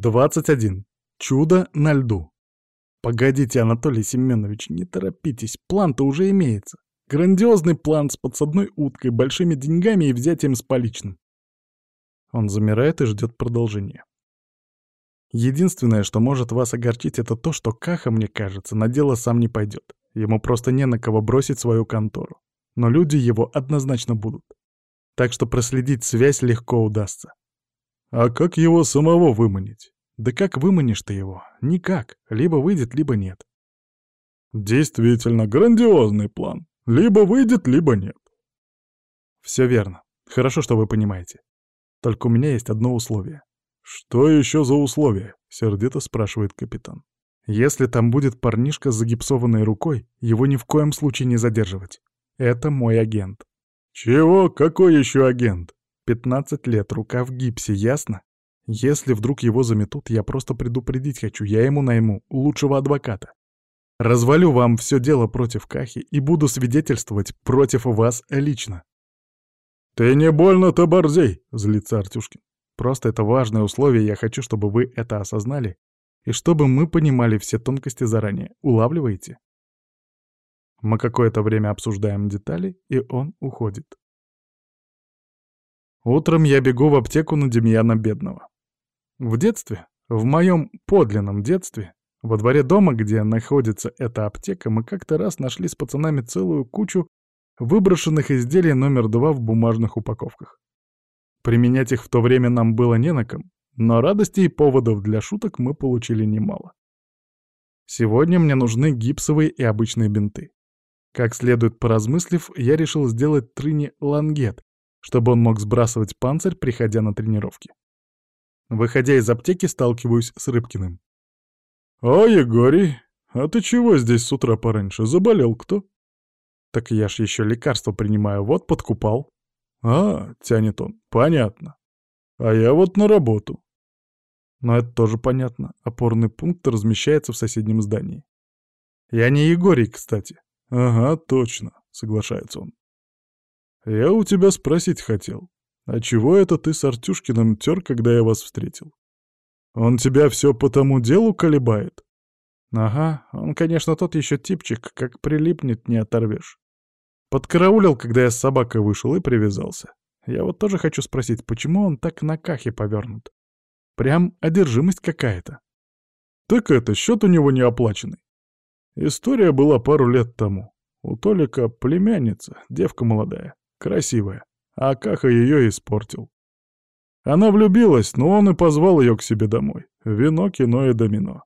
21. Чудо на льду. Погодите, Анатолий Семенович, не торопитесь, план-то уже имеется. Грандиозный план с подсадной уткой, большими деньгами и взятием с поличным. Он замирает и ждет продолжения. Единственное, что может вас огорчить, это то, что Каха, мне кажется, на дело сам не пойдет. Ему просто не на кого бросить свою контору. Но люди его однозначно будут. Так что проследить связь легко удастся. А как его самого выманить? Да как выманишь ты его? Никак. Либо выйдет, либо нет. Действительно, грандиозный план. Либо выйдет, либо нет. Все верно. Хорошо, что вы понимаете. Только у меня есть одно условие. «Что еще за условия?» — сердито спрашивает капитан. «Если там будет парнишка с загипсованной рукой, его ни в коем случае не задерживать. Это мой агент». «Чего? Какой еще агент?» «Пятнадцать лет, рука в гипсе, ясно? Если вдруг его заметут, я просто предупредить хочу, я ему найму, лучшего адвоката. Развалю вам все дело против Кахи и буду свидетельствовать против вас лично». «Ты не больно-то борзей!» — злится Артюшкин. Просто это важное условие, я хочу, чтобы вы это осознали, и чтобы мы понимали все тонкости заранее. Улавливаете? Мы какое-то время обсуждаем детали, и он уходит. Утром я бегу в аптеку на Демьяна Бедного. В детстве, в моем подлинном детстве, во дворе дома, где находится эта аптека, мы как-то раз нашли с пацанами целую кучу выброшенных изделий номер два в бумажных упаковках. Применять их в то время нам было не на ком, но радости и поводов для шуток мы получили немало. Сегодня мне нужны гипсовые и обычные бинты. Как следует поразмыслив, я решил сделать Трине лангет, чтобы он мог сбрасывать панцирь, приходя на тренировки. Выходя из аптеки, сталкиваюсь с Рыбкиным. «О, Егорий, а ты чего здесь с утра пораньше? Заболел кто?» «Так я ж еще лекарство принимаю, вот подкупал». «А, — тянет он, — понятно. А я вот на работу». Но это тоже понятно. Опорный пункт размещается в соседнем здании. «Я не Егорий, кстати». «Ага, точно», — соглашается он. «Я у тебя спросить хотел. А чего это ты с Артюшкиным тер, когда я вас встретил? Он тебя все по тому делу колебает?» «Ага, он, конечно, тот еще типчик, как прилипнет, не оторвешь. Подкараулил, когда я с собакой вышел и привязался. Я вот тоже хочу спросить, почему он так на кахе повернут? Прям одержимость какая-то. Так это, счет у него не оплаченный. История была пару лет тому. У Толика племянница, девка молодая, красивая, а Каха ее испортил. Она влюбилась, но он и позвал ее к себе домой. Вино, кино и домино.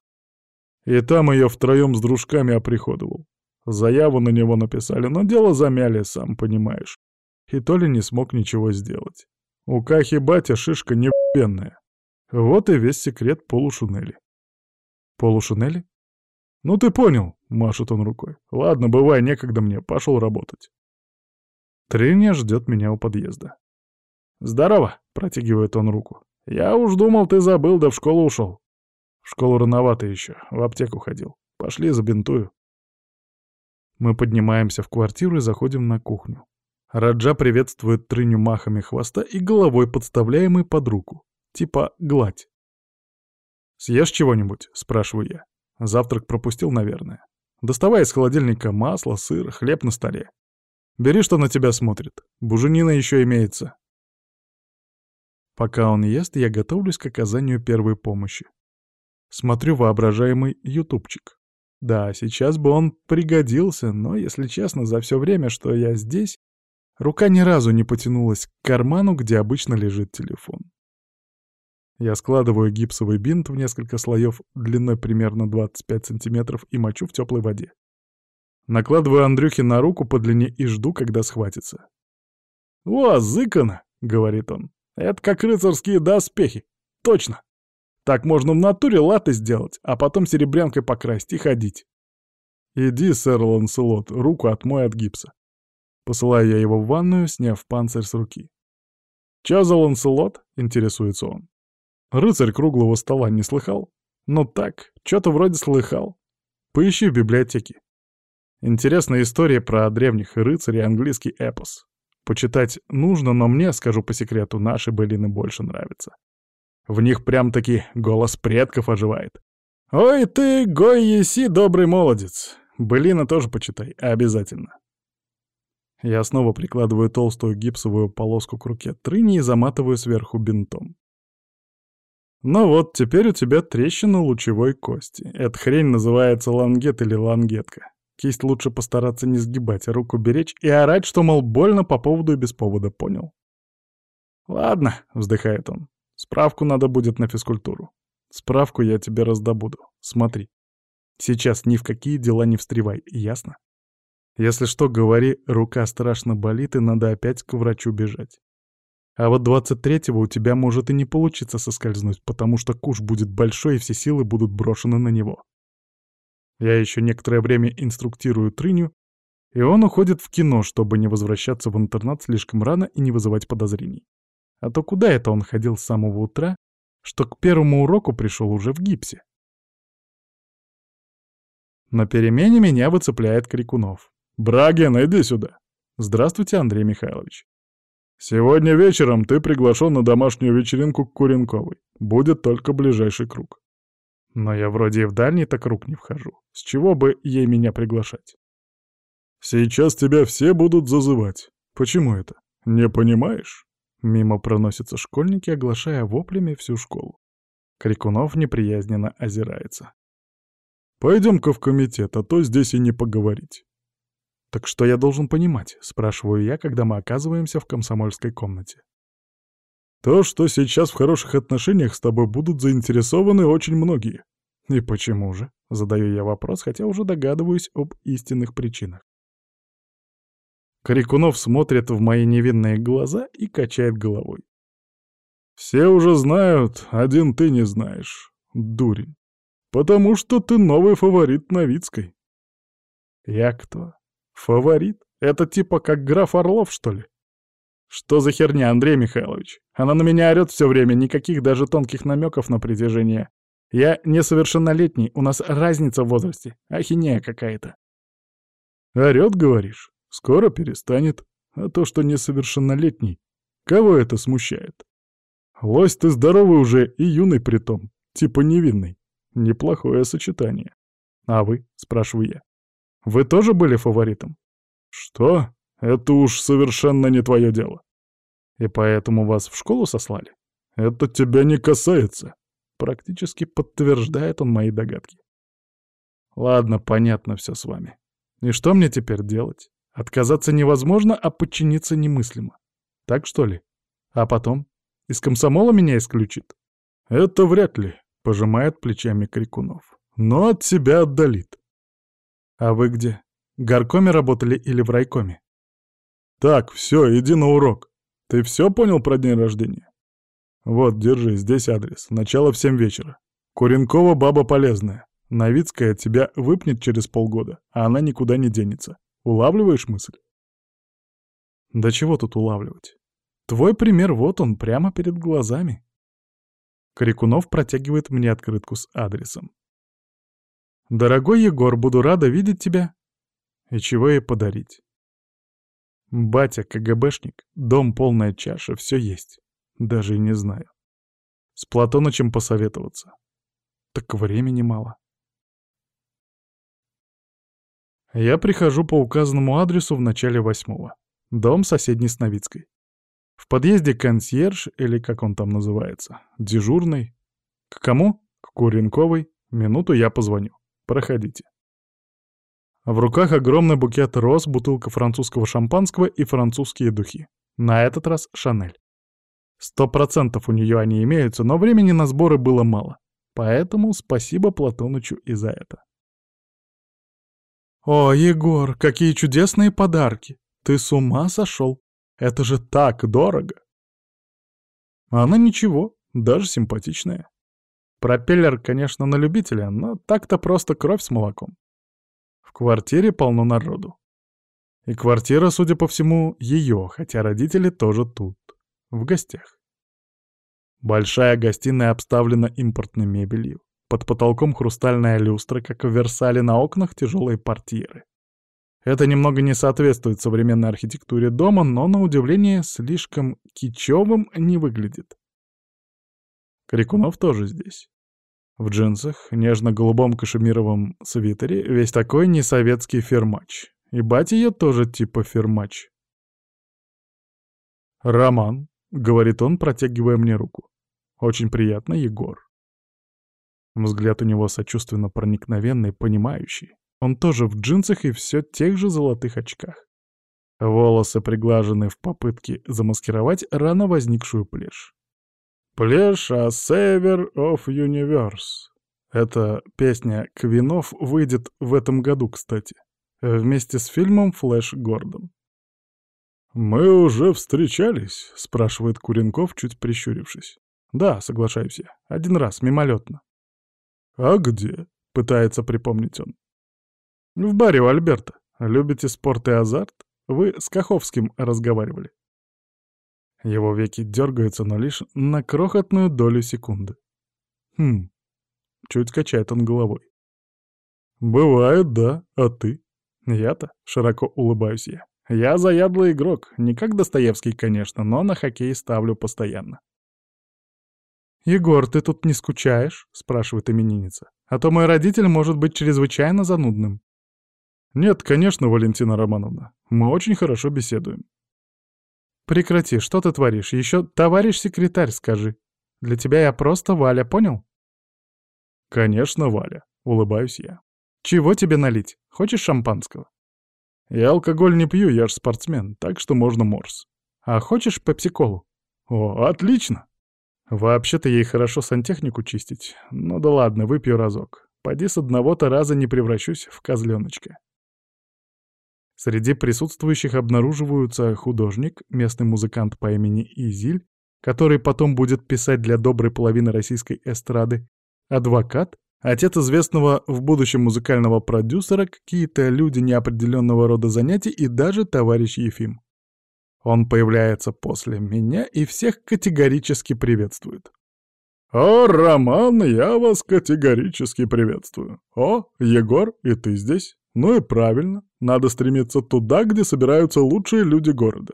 И там ее втроем с дружками оприходовал. Заяву на него написали, но дело замяли, сам понимаешь. И то ли не смог ничего сделать. У Кахи батя шишка небенная. Вот и весь секрет полушунели. Полушунели? Ну ты понял, машет он рукой. Ладно, бывай, некогда мне, пошел работать. Треня ждет меня у подъезда. «Здорово!» — протягивает он руку. «Я уж думал, ты забыл, да в школу ушел». «В школу рановато еще, в аптеку ходил. Пошли, забинтую». Мы поднимаемся в квартиру и заходим на кухню. Раджа приветствует трыню махами хвоста и головой, подставляемой под руку. Типа гладь. «Съешь чего-нибудь?» — спрашиваю я. Завтрак пропустил, наверное. Доставай из холодильника масло, сыр, хлеб на столе. Бери, что на тебя смотрит. Буженина еще имеется. Пока он ест, я готовлюсь к оказанию первой помощи. Смотрю воображаемый ютубчик. Да, сейчас бы он пригодился, но, если честно, за все время, что я здесь, рука ни разу не потянулась к карману, где обычно лежит телефон. Я складываю гипсовый бинт в несколько слоев длиной примерно 25 сантиметров и мочу в теплой воде. Накладываю Андрюхе на руку по длине и жду, когда схватится. «О, зыкано!» — говорит он. «Это как рыцарские доспехи. Точно!» Так можно в натуре латы сделать, а потом серебрянкой покрасить и ходить. Иди, сэр Ланселот, руку отмой от гипса. Посылаю я его в ванную, сняв панцирь с руки. «Чё за Ланселот?» — интересуется он. «Рыцарь круглого стола не слыхал?» «Ну так, чё-то вроде слыхал. Поищи в библиотеке. Интересная история про древних рыцарей, английский эпос. Почитать нужно, но мне, скажу по секрету, наши былины больше нравятся. В них прям-таки голос предков оживает. «Ой ты, гой еси, добрый молодец! Былина тоже почитай, обязательно!» Я снова прикладываю толстую гипсовую полоску к руке трыни и заматываю сверху бинтом. Ну вот, теперь у тебя трещина лучевой кости. Эта хрень называется лангет или лангетка. Кисть лучше постараться не сгибать, руку беречь и орать, что, мол, больно по поводу и без повода, понял? «Ладно», — вздыхает он, — «справку надо будет на физкультуру. Справку я тебе раздобуду. Смотри. Сейчас ни в какие дела не встревай, ясно? Если что, говори, рука страшно болит и надо опять к врачу бежать. А вот 23-го у тебя может и не получиться соскользнуть, потому что куш будет большой и все силы будут брошены на него. Я еще некоторое время инструктирую Трыню, и он уходит в кино, чтобы не возвращаться в интернат слишком рано и не вызывать подозрений. А то куда это он ходил с самого утра, что к первому уроку пришел уже в гипсе? На перемене меня выцепляет Крикунов. «Браген, иди сюда!» «Здравствуйте, Андрей Михайлович». «Сегодня вечером ты приглашен на домашнюю вечеринку к Куренковой. Будет только ближайший круг». Но я вроде и в дальний-то круг не вхожу. С чего бы ей меня приглашать? «Сейчас тебя все будут зазывать. Почему это? Не понимаешь?» Мимо проносятся школьники, оглашая воплями всю школу. Крикунов неприязненно озирается. «Пойдем-ка в комитет, а то здесь и не поговорить». «Так что я должен понимать?» — спрашиваю я, когда мы оказываемся в комсомольской комнате. «То, что сейчас в хороших отношениях с тобой будут заинтересованы очень многие». «И почему же?» — задаю я вопрос, хотя уже догадываюсь об истинных причинах. Корякунов смотрит в мои невинные глаза и качает головой. «Все уже знают, один ты не знаешь, дурень. Потому что ты новый фаворит Новицкой». «Я кто? Фаворит? Это типа как граф Орлов, что ли?» «Что за херня, Андрей Михайлович? Она на меня орёт все время, никаких даже тонких намеков на притяжение. Я несовершеннолетний, у нас разница в возрасте, ахинея какая-то». «Орёт, говоришь?» Скоро перестанет. А то, что несовершеннолетний, кого это смущает? Лось ты здоровый уже и юный притом, типа невинный. Неплохое сочетание. А вы, спрашиваю я, вы тоже были фаворитом? Что? Это уж совершенно не твое дело. И поэтому вас в школу сослали? Это тебя не касается. Практически подтверждает он мои догадки. Ладно, понятно все с вами. И что мне теперь делать? Отказаться невозможно, а подчиниться немыслимо. Так что ли? А потом? Из комсомола меня исключит? Это вряд ли, пожимает плечами Крикунов. Но от себя отдалит. А вы где? В горкоме работали или в райкоме? Так, все, иди на урок. Ты все понял про день рождения? Вот, держи, здесь адрес. Начало в семь вечера. Куренкова баба полезная. Новицкая тебя выпнет через полгода, а она никуда не денется. Улавливаешь мысль? Да чего тут улавливать? Твой пример вот он, прямо перед глазами. Крикунов протягивает мне открытку с адресом. «Дорогой Егор, буду рада видеть тебя». И чего ей подарить? Батя, КГБшник, дом полная чаша, все есть. Даже и не знаю. С Платонычем посоветоваться. Так времени мало. Я прихожу по указанному адресу в начале восьмого. Дом соседний с Новицкой. В подъезде консьерж, или как он там называется, дежурный. К кому? К Куренковой. Минуту я позвоню. Проходите. В руках огромный букет роз, бутылка французского шампанского и французские духи. На этот раз Шанель. Сто процентов у нее они имеются, но времени на сборы было мало. Поэтому спасибо Платонычу и за это. «О, Егор, какие чудесные подарки! Ты с ума сошел? Это же так дорого!» Она ничего, даже симпатичная. Пропеллер, конечно, на любителя, но так-то просто кровь с молоком. Квартире полно народу. И квартира, судя по всему, ее, хотя родители тоже тут, в гостях. Большая гостиная обставлена импортной мебелью. Под потолком хрустальная люстра, как в Версале на окнах тяжелые портьеры. Это немного не соответствует современной архитектуре дома, но, на удивление, слишком кичевым не выглядит. Крикунов тоже здесь. В джинсах, нежно-голубом кашемировом свитере, весь такой несоветский фермач. И батя ее тоже типа фермач. «Роман», — говорит он, протягивая мне руку. «Очень приятно, Егор». Взгляд у него сочувственно проникновенный, понимающий. Он тоже в джинсах и все тех же золотых очках. Волосы приглажены в попытке замаскировать рано возникшую плешь. Плешь «A Saver of Universe». Эта песня Квинов выйдет в этом году, кстати, вместе с фильмом «Флэш Гордон». «Мы уже встречались?» — спрашивает Куренков, чуть прищурившись. «Да, соглашаюсь я. Один раз, мимолетно». «А где?» — пытается припомнить он. «В баре у Альберта. Любите спорт и азарт? Вы с Каховским разговаривали». Его веки дергаются, но лишь на крохотную долю секунды. «Хм...» — чуть качает он головой. «Бывает, да. А ты?» «Я-то?» — широко улыбаюсь я. «Я заядлый игрок. Не как Достоевский, конечно, но на хоккей ставлю постоянно». «Егор, ты тут не скучаешь?» — спрашивает именинница. «А то мой родитель может быть чрезвычайно занудным». «Нет, конечно, Валентина Романовна. Мы очень хорошо беседуем». «Прекрати, что ты творишь? Еще товарищ секретарь скажи. Для тебя я просто Валя, понял?» «Конечно, Валя», — улыбаюсь я. «Чего тебе налить? Хочешь шампанского?» «Я алкоголь не пью, я ж спортсмен, так что можно морс». «А хочешь пепсиколу?» «О, отлично!» Вообще-то ей хорошо сантехнику чистить. Ну да ладно, выпью разок. Пойди с одного-то раза не превращусь в козленочка. Среди присутствующих обнаруживаются художник, местный музыкант по имени Изиль, который потом будет писать для доброй половины российской эстрады, адвокат, отец известного в будущем музыкального продюсера, какие-то люди неопределенного рода занятий и даже товарищ Ефим. Он появляется после меня и всех категорически приветствует. «О, Роман, я вас категорически приветствую. О, Егор, и ты здесь? Ну и правильно, надо стремиться туда, где собираются лучшие люди города.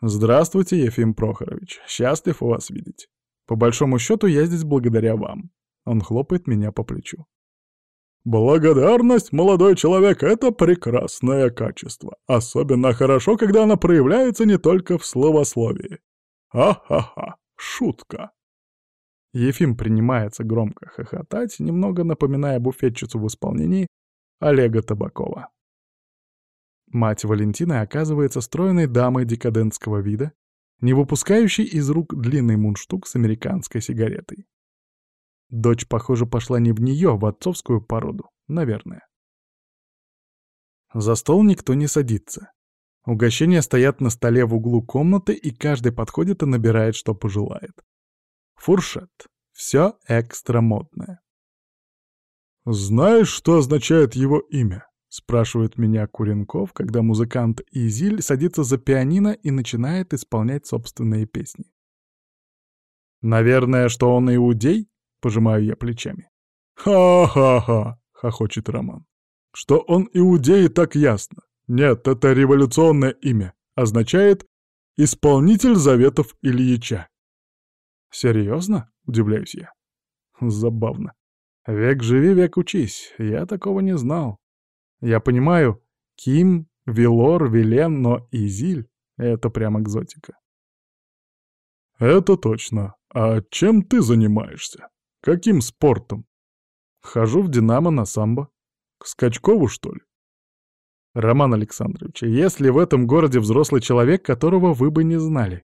Здравствуйте, Ефим Прохорович, счастлив вас видеть. По большому счету, я здесь благодаря вам». Он хлопает меня по плечу. Благодарность, молодой человек, — это прекрасное качество. Особенно хорошо, когда она проявляется не только в словословии. Ха-ха-ха, шутка. Ефим принимается громко хохотать, немного напоминая буфетчицу в исполнении Олега Табакова. Мать Валентины оказывается стройной дамой декадентского вида, не выпускающей из рук длинный мундштук с американской сигаретой. Дочь, похоже, пошла не в нее, а в отцовскую породу, наверное. За стол никто не садится. Угощения стоят на столе в углу комнаты, и каждый подходит и набирает, что пожелает. Фуршет. Все экстра модное. «Знаешь, что означает его имя?» — спрашивает меня Куренков, когда музыкант Изиль садится за пианино и начинает исполнять собственные песни. «Наверное, что он иудей?» Пожимаю я плечами. «Ха-ха-ха!» — хохочет Роман. «Что он иудей, так ясно. Нет, это революционное имя. Означает «исполнитель заветов Ильича». «Серьезно?» — удивляюсь я. Забавно. Век живи, век учись. Я такого не знал. Я понимаю, Ким, Вилор, Вилен, но Изиль — это прям экзотика. «Это точно. А чем ты занимаешься?» Каким спортом? Хожу в «Динамо» на самбо. К Скачкову, что ли? Роман Александрович, если в этом городе взрослый человек, которого вы бы не знали?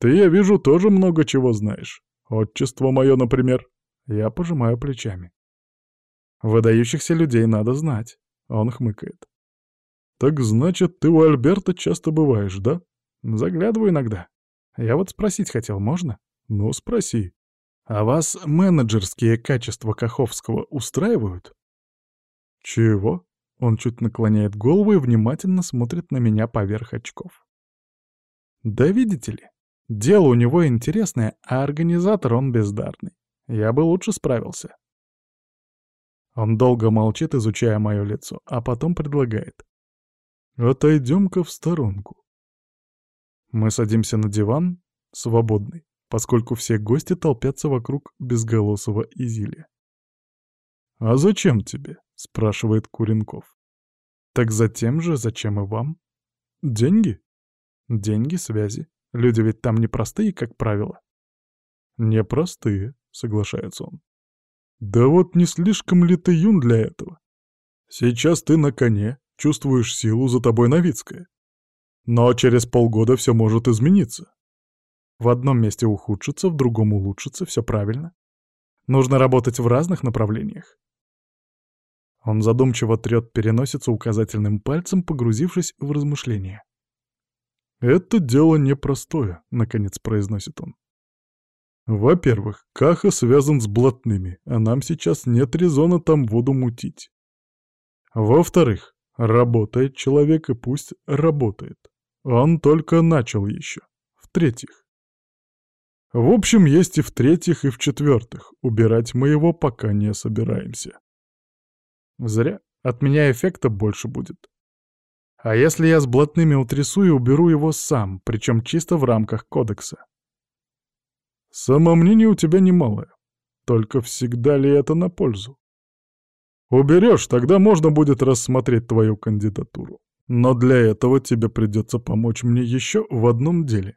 Ты, я вижу, тоже много чего знаешь. Отчество мое, например. Я пожимаю плечами. Выдающихся людей надо знать. Он хмыкает. Так значит, ты у Альберта часто бываешь, да? Заглядываю иногда. Я вот спросить хотел, можно? Ну, спроси. А вас менеджерские качества Каховского устраивают? Чего? Он чуть наклоняет голову и внимательно смотрит на меня поверх очков. Да видите ли, дело у него интересное, а организатор он бездарный. Я бы лучше справился. Он долго молчит, изучая мое лицо, а потом предлагает. «Отойдем-ка в сторонку». Мы садимся на диван, свободный, поскольку все гости толпятся вокруг безголосого Изиля. «А зачем тебе?» — спрашивает Куренков. «Так затем же, зачем и вам? Деньги?» «Деньги, связи. Люди ведь там непростые, как правило». «Непростые», — соглашается он. «Да вот не слишком ли ты юн для этого? Сейчас ты на коне, чувствуешь силу, за тобой Новицкая. Но через полгода все может измениться. В одном месте ухудшится, в другом улучшится, все правильно. Нужно работать в разных направлениях. Он задумчиво трет переносицу указательным пальцем, погрузившись в размышления. «Это дело непростое», — наконец произносит он. «Во-первых, Каха связан с блатными, а нам сейчас нет резона там воду мутить. Во-вторых, работает человек и пусть работает. Он только начал еще. В-третьих, в общем, есть и в-третьих, и в-четвертых. Убирать мы его пока не собираемся. Зря. От меня эффекта больше будет. А если я с блатными утрясу и уберу его сам, причем чисто в рамках кодекса? Самомнение у тебя немалое. Только всегда ли это на пользу? Уберешь, тогда можно будет рассмотреть твою кандидатуру. Но для этого тебе придется помочь мне еще в одном деле.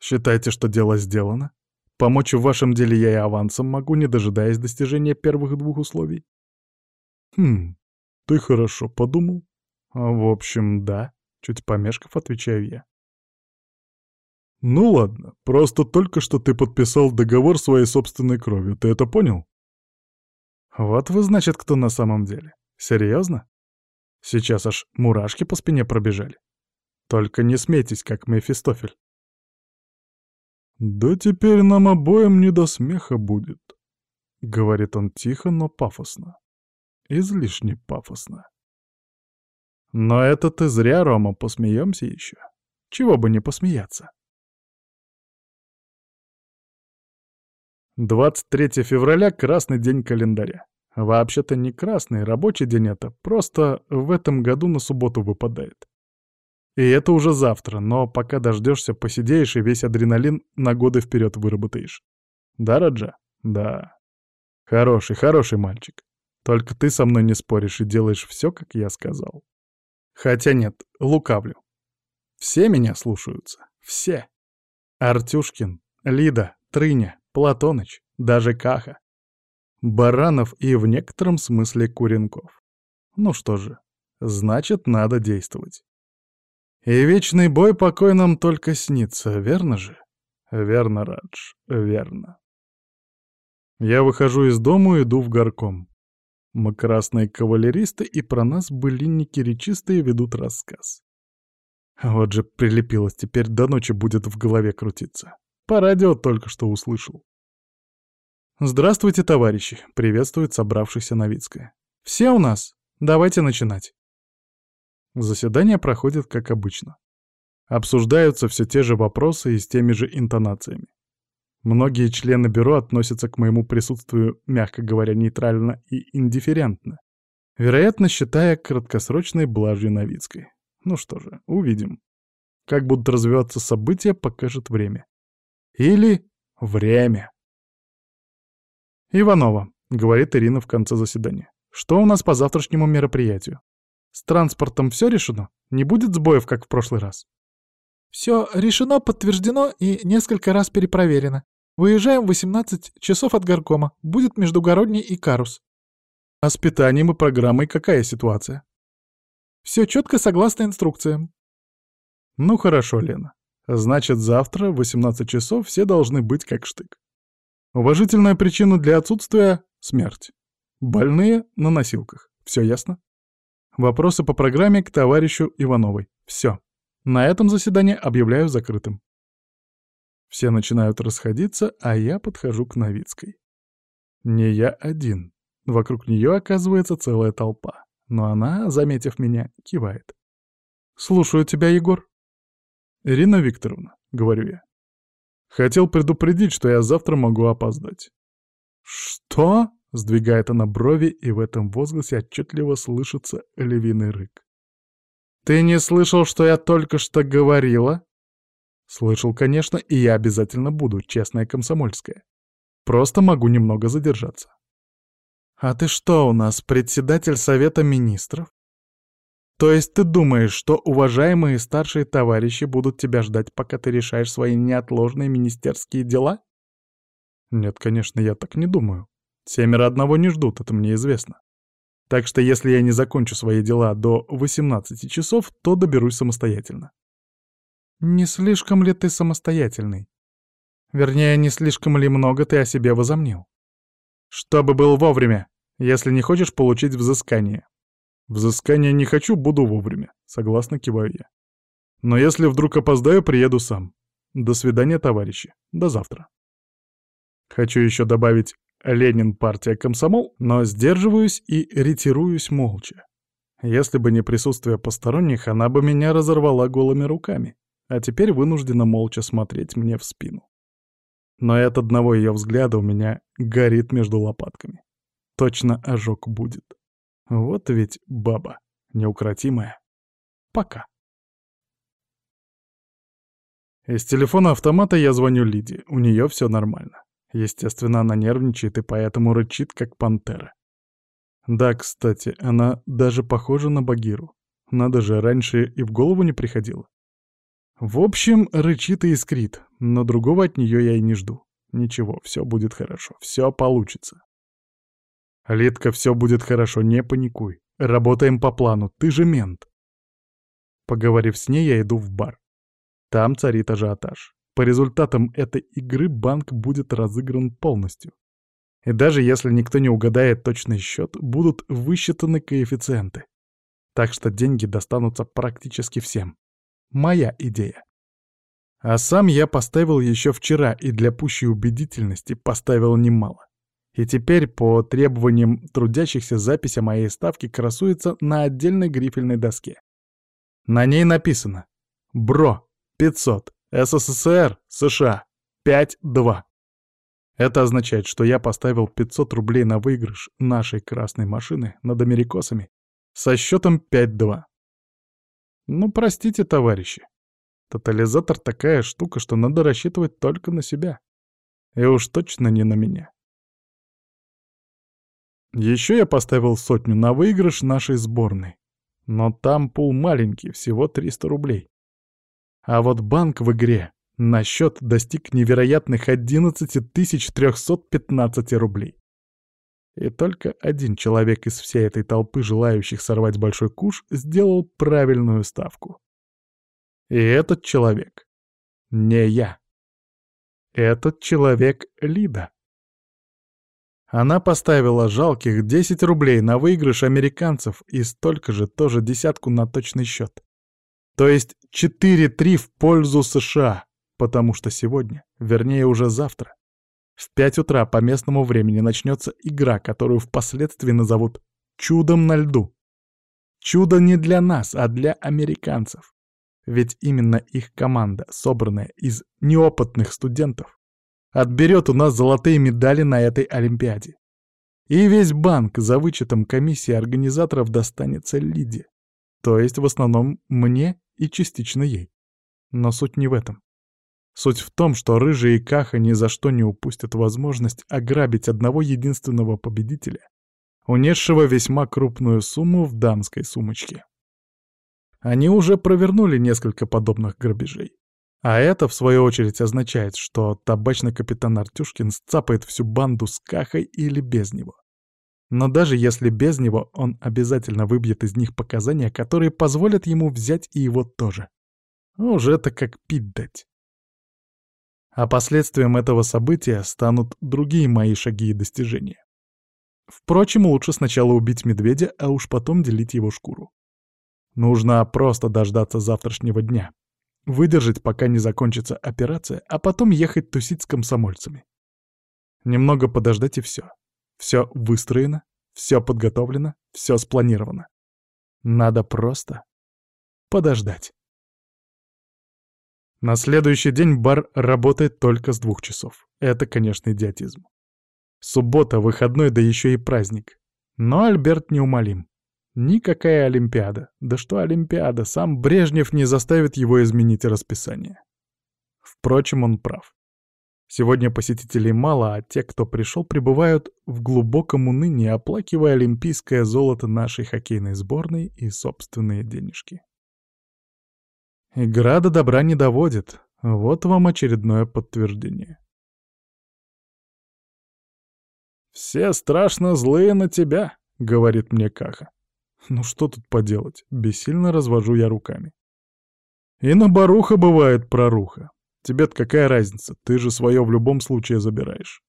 Считайте, что дело сделано? Помочь в вашем деле я и авансом могу, не дожидаясь достижения первых двух условий. Хм, ты хорошо подумал? А, в общем, да, чуть помешков, отвечаю я. Ну ладно, просто только что ты подписал договор своей собственной кровью, ты это понял? Вот вы, значит, кто на самом деле. Серьезно? Сейчас аж мурашки по спине пробежали. Только не смейтесь, как Мефистофель. «Да теперь нам обоим не до смеха будет», — говорит он тихо, но пафосно. Излишне пафосно. «Но это ты зря, Рома, посмеемся еще. Чего бы не посмеяться». 23 февраля — красный день календаря. Вообще-то не красный, рабочий день это, просто в этом году на субботу выпадает. И это уже завтра, но пока дождешься, посидеешь и весь адреналин на годы вперед выработаешь. Да, Раджа? Да. Хороший, хороший мальчик. Только ты со мной не споришь и делаешь все, как я сказал. Хотя нет, лукавлю. Все меня слушаются. Все. Артюшкин, Лида, Трыня, Платоныч, даже Каха. Баранов и в некотором смысле Куренков. Ну что же, значит, надо действовать. И вечный бой покой нам только снится, верно же? Верно, Радж, верно. Я выхожу из дому и иду в горком. Мы красные кавалеристы, и про нас былинники речистые ведут рассказ. Вот же прилепилось, теперь до ночи будет в голове крутиться. По радио только что услышал. «Здравствуйте, товарищи!» — приветствует собравшихся Новицкая. «Все у нас? Давайте начинать!» Заседание проходит как обычно. Обсуждаются все те же вопросы и с теми же интонациями. Многие члены бюро относятся к моему присутствию, мягко говоря, нейтрально и индифферентно, вероятно, считая краткосрочной блажью Новицкой. Ну что же, увидим. Как будут развиваться события, покажет время. Или время. «Иванова», — говорит Ирина в конце заседания. «Что у нас по завтрашнему мероприятию?» С транспортом все решено? Не будет сбоев, как в прошлый раз? Все решено, подтверждено и несколько раз перепроверено. Выезжаем в 18 часов от горкома. Будет междугородний и карус. А с питанием и программой какая ситуация? Все четко согласно инструкциям. Ну хорошо, Лена. Значит, завтра в 18 часов все должны быть как штык. Уважительная причина для отсутствия — смерть. Больные на носилках. Все ясно? Вопросы по программе к товарищу Ивановой. Все. На этом заседание объявляю закрытым. Все начинают расходиться, а я подхожу к Новицкой. Не я один. Вокруг нее оказывается целая толпа. Но она, заметив меня, кивает. «Слушаю тебя, Егор». «Ирина Викторовна», — говорю я. «Хотел предупредить, что я завтра могу опоздать». «Что?» Сдвигает она брови, и в этом возгласе отчетливо слышится львиный рык. «Ты не слышал, что я только что говорила?» Слышал, конечно, и я обязательно буду, честная комсомольская. Просто могу немного задержаться. А ты что у нас, председатель Совета Министров? То есть ты думаешь, что уважаемые старшие товарищи будут тебя ждать, пока ты решаешь свои неотложные министерские дела? Нет, конечно, я так не думаю. Семеро одного не ждут, это мне известно. Так что если я не закончу свои дела до 18 часов, то доберусь самостоятельно. Не слишком ли ты самостоятельный? Вернее, не слишком ли много ты о себе возомнил? Чтобы был вовремя, если не хочешь получить взыскание. Взыскание не хочу, буду вовремя. Согласно киваю я. Но если вдруг опоздаю, приеду сам. До свидания, товарищи. До завтра. Хочу еще добавить Ленин, партия, комсомол, но сдерживаюсь и ретируюсь молча. Если бы не присутствие посторонних, она бы меня разорвала голыми руками, а теперь вынуждена молча смотреть мне в спину. Но от одного ее взгляда у меня горит между лопатками. Точно ожог будет. Вот ведь баба, неукротимая. Пока. Из телефона автомата я звоню Лиде, у нее все нормально. Естественно, она нервничает и поэтому рычит, как пантера. Да, кстати, она даже похожа на Багиру. Надо же, раньше и в голову не приходило. В общем, рычит и искрит, но другого от нее я и не жду. Ничего, все будет хорошо, все получится. Литка, все будет хорошо, не паникуй. Работаем по плану, ты же мент. Поговорив с ней, я иду в бар. Там царит ажиотаж. По результатам этой игры банк будет разыгран полностью. И даже если никто не угадает точный счет, будут высчитаны коэффициенты. Так что деньги достанутся практически всем. Моя идея. А сам я поставил еще вчера и для пущей убедительности поставил немало. И теперь по требованиям трудящихся запись о моей ставке красуется на отдельной грифельной доске. На ней написано «Бро, 500, СССР, США. 5-2. Это означает, что я поставил 500 рублей на выигрыш нашей красной машины над америкосами со счетом 5-2. Ну, простите, товарищи. Тотализатор такая штука, что надо рассчитывать только на себя. И уж точно не на меня. Еще я поставил сотню на выигрыш нашей сборной. Но там пул маленький, всего 300 рублей. А вот банк в игре на счет достиг невероятных 11 315 рублей. И только один человек из всей этой толпы желающих сорвать большой куш сделал правильную ставку. И этот человек не я. Этот человек Лида. Она поставила жалких 10 рублей на выигрыш американцев и столько же тоже десятку на точный счет. То есть 4-3 в пользу США, потому что сегодня, вернее уже завтра, в 5 утра по местному времени начнется игра, которую впоследствии назовут «Чудом на льду». Чудо не для нас, а для американцев. Ведь именно их команда, собранная из неопытных студентов, отберет у нас золотые медали на этой Олимпиаде. И весь банк за вычетом комиссии организаторов достанется Лиде. То есть в основном мне и частично ей. Но суть не в этом. Суть в том, что Рыжий и Каха ни за что не упустят возможность ограбить одного единственного победителя, унесшего весьма крупную сумму в дамской сумочке. Они уже провернули несколько подобных грабежей. А это, в свою очередь, означает, что табачный капитан Артюшкин сцапает всю банду с Кахой или без него. Но даже если без него, он обязательно выбьет из них показания, которые позволят ему взять и его тоже. Уже это как пить дать. А последствием этого события станут другие мои шаги и достижения. Впрочем, лучше сначала убить медведя, а уж потом делить его шкуру. Нужно просто дождаться завтрашнего дня. Выдержать, пока не закончится операция, а потом ехать тусить с комсомольцами. Немного подождать и все. Все выстроено, все подготовлено, все спланировано. Надо просто подождать. На следующий день бар работает только с двух часов. Это, конечно, идиотизм. Суббота, выходной, да еще и праздник. Но Альберт неумолим. Никакая Олимпиада. Да что Олимпиада, сам Брежнев не заставит его изменить расписание. Впрочем, он прав. Сегодня посетителей мало, а те, кто пришел, пребывают в глубоком унынии, оплакивая олимпийское золото нашей хоккейной сборной и собственные денежки. Игра до добра не доводит. Вот вам очередное подтверждение. «Все страшно злые на тебя», — говорит мне Каха. Ну что тут поделать, бессильно развожу я руками. И на баруха бывает проруха. Тебе-то какая разница, ты же свое в любом случае забираешь.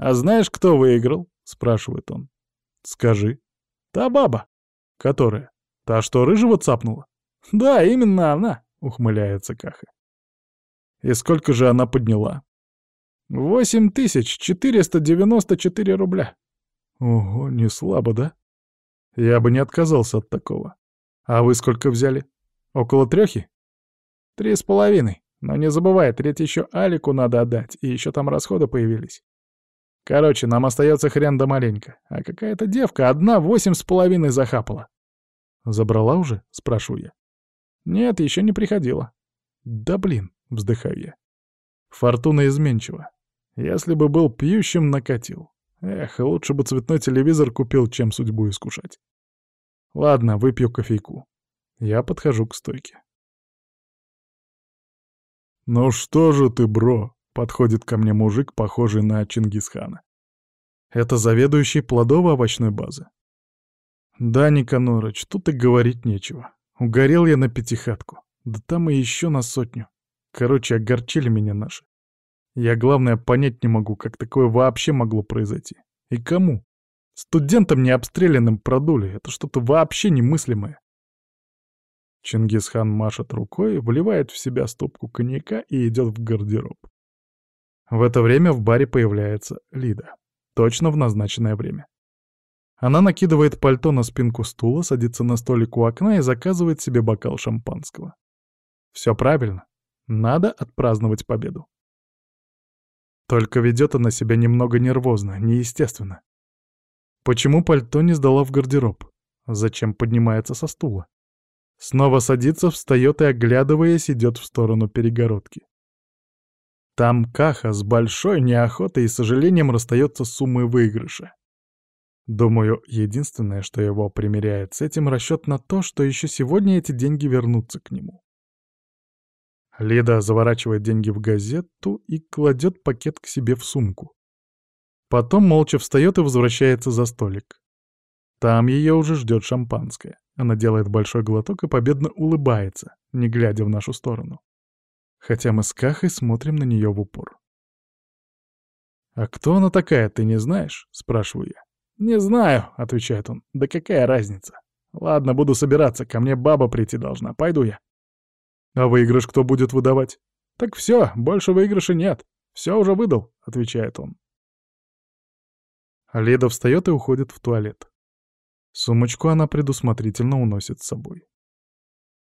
«А знаешь, кто выиграл?» — спрашивает он. «Скажи». «Та баба». «Которая? Та, что рыжего цапнула?» «Да, именно она», — ухмыляется Каха. «И сколько же она подняла?» «Восемь тысяч четыреста девяносто четыре рубля». «Ого, не слабо, да?» «Я бы не отказался от такого. А вы сколько взяли? Около трехи?» «Три с половиной. Но не забывай, треть еще Алику надо отдать, и еще там расходы появились. Короче, нам остается хрен да маленько. А какая-то девка одна восемь с половиной захапала». «Забрала уже?» — спрашиваю я. «Нет, еще не приходила». «Да блин», — вздыхаю я. «Фортуна изменчива. Если бы был пьющим, накатил. Эх, лучше бы цветной телевизор купил, чем судьбу искушать. Ладно, выпью кофейку. Я подхожу к стойке. «Ну что же ты, бро?» — подходит ко мне мужик, похожий на Чингисхана. Это заведующий плодово-овощной базы. «Да, Никанорыч, тут и говорить нечего. Угорел я на пятихатку. Да там и еще на сотню. Короче, огорчили меня наши. Я, главное, понять не могу, как такое вообще могло произойти. И кому? Студентам необстрелянным продули. Это что-то вообще немыслимое. Чингисхан машет рукой, вливает в себя стопку коньяка и идет в гардероб. В это время в баре появляется Лида. Точно в назначенное время. Она накидывает пальто на спинку стула, садится на столик у окна и заказывает себе бокал шампанского. Все правильно. Надо отпраздновать победу. Только ведет она себя немного нервозно, неестественно. Почему пальто не сдала в гардероб? Зачем поднимается со стула? Снова садится, встает и, оглядываясь, идет в сторону перегородки. Там Каха с большой неохотой и сожалением расстается с суммой выигрыша. Думаю, единственное, что его примеряет с этим, расчет на то, что еще сегодня эти деньги вернутся к нему. Лида заворачивает деньги в газету и кладет пакет к себе в сумку. Потом молча встает и возвращается за столик. Там ее уже ждет шампанское. Она делает большой глоток и победно улыбается, не глядя в нашу сторону. Хотя мы с Кахой смотрим на нее в упор. «А кто она такая, ты не знаешь?» — спрашиваю я. «Не знаю», — отвечает он. «Да какая разница? Ладно, буду собираться, ко мне баба прийти должна, пойду я». А выигрыш кто будет выдавать? Так все, больше выигрыша нет. Все уже выдал, отвечает он. Леда встает и уходит в туалет. Сумочку она предусмотрительно уносит с собой.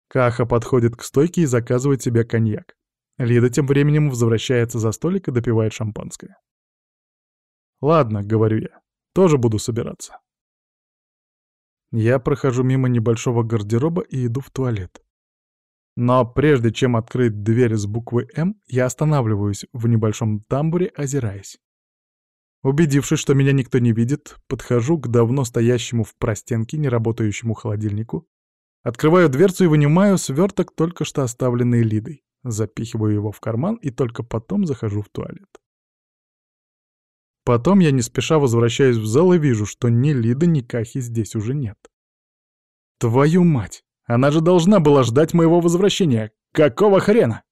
Каха подходит к стойке и заказывает себе коньяк. Лида тем временем возвращается за столик и допивает шампанское. «Ладно», — говорю я, — «тоже буду собираться». Я прохожу мимо небольшого гардероба и иду в туалет. Но прежде чем открыть дверь с буквы «М», я останавливаюсь в небольшом тамбуре, озираясь. Убедившись, что меня никто не видит, подхожу к давно стоящему в простенке неработающему холодильнику, открываю дверцу и вынимаю сверток, только что оставленный Лидой, запихиваю его в карман и только потом захожу в туалет. Потом я не спеша возвращаюсь в зал и вижу, что ни Лиды, ни Кахи здесь уже нет. Твою мать! Она же должна была ждать моего возвращения. Какого хрена?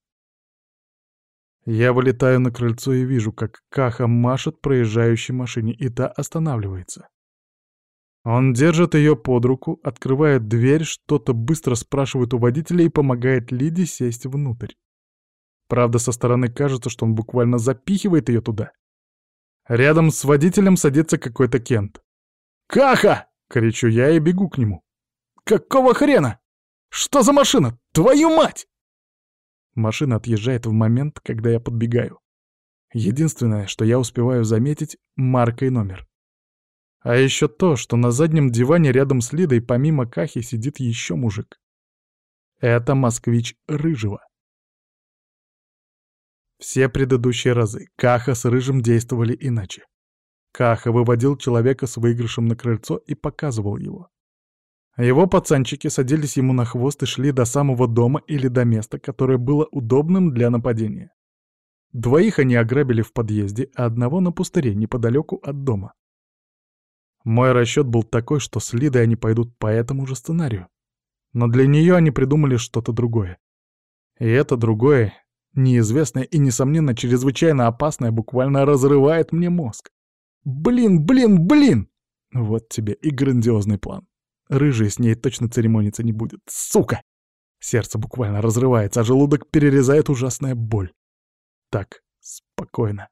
Я вылетаю на крыльцо и вижу, как Каха машет проезжающей машине, и та останавливается. Он держит ее под руку, открывает дверь, что-то быстро спрашивает у водителя и помогает Лиде сесть внутрь. Правда, со стороны кажется, что он буквально запихивает ее туда. Рядом с водителем садится какой-то Кент. «Каха!» — кричу я и бегу к нему. «Какого хрена?» Что за машина? Твою мать!» Машина отъезжает в момент, когда я подбегаю. Единственное, что я успеваю заметить — марка и номер. А еще то, что на заднем диване рядом с Лидой помимо Кахи сидит еще мужик. Это москвич Рыжего. Все предыдущие разы Каха с Рыжим действовали иначе. Каха выводил человека с выигрышем на крыльцо и показывал его. Его пацанчики садились ему на хвост и шли до самого дома или до места, которое было удобным для нападения. Двоих они ограбили в подъезде, а одного на пустыре неподалеку от дома. Мой расчет был такой, что с Лидой они пойдут по этому же сценарию. Но для нее они придумали что-то другое. И это другое, неизвестное и, несомненно, чрезвычайно опасное, буквально разрывает мне мозг. Блин, блин, блин! Вот тебе и грандиозный план. Рыжий с ней точно церемониться не будет. Сука! Сердце буквально разрывается, а желудок перерезает ужасная боль. Так, спокойно.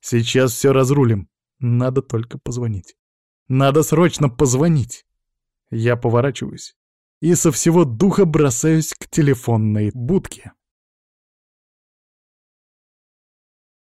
Сейчас все разрулим. Надо только позвонить. Надо срочно позвонить. Я поворачиваюсь и со всего духа бросаюсь к телефонной будке.